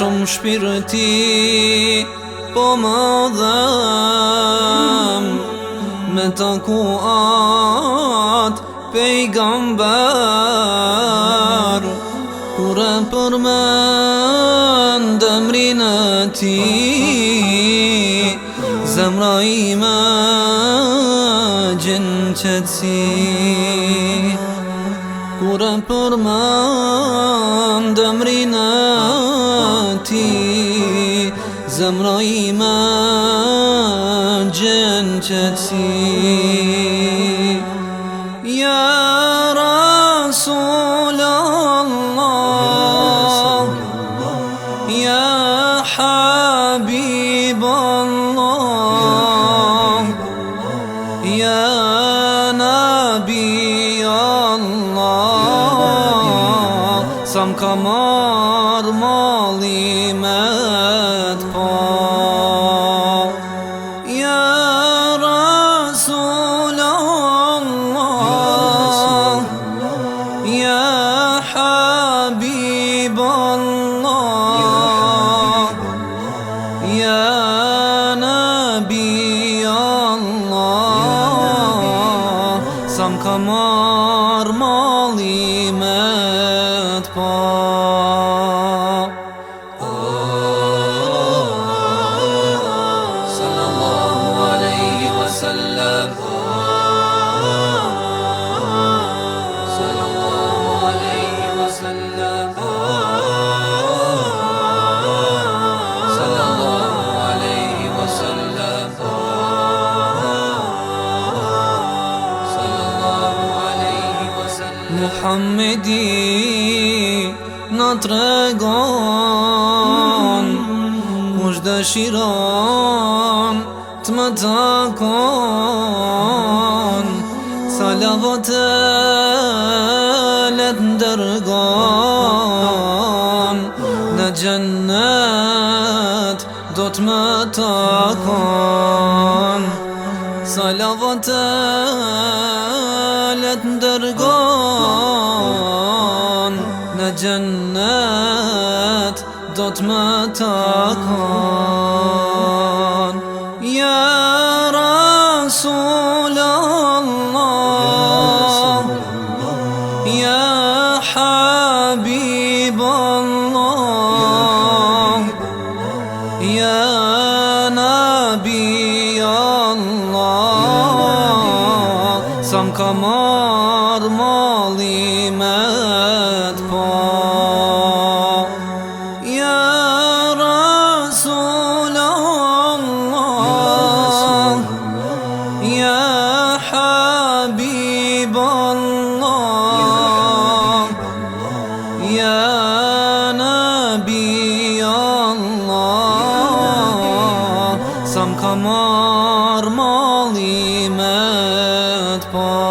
shumë shpirëti Po më dhem Me të kuat Pejgamber Kure për me Ndëmri në ti Zemra i me Gjinë qëtësi Kure për me Ndëmri në ti خلتي زمري ما جنتتي يا رسول الله يا حبيب الله Sa më ka marë mali Ja Rasul Allah Ja Habib Allah Ja Nabi Allah Sa më ka marë don't Hamedi në të regon Mështë dëshiron të më takon Salavat e le të ndërgon Në gjennet do të më takon Salavat e le të ndërgon jannat do të më takon ka marr malli me po Ja Rasul Allah Ja Habib Allah Ja Nabi Allah Sam ka marr malli me po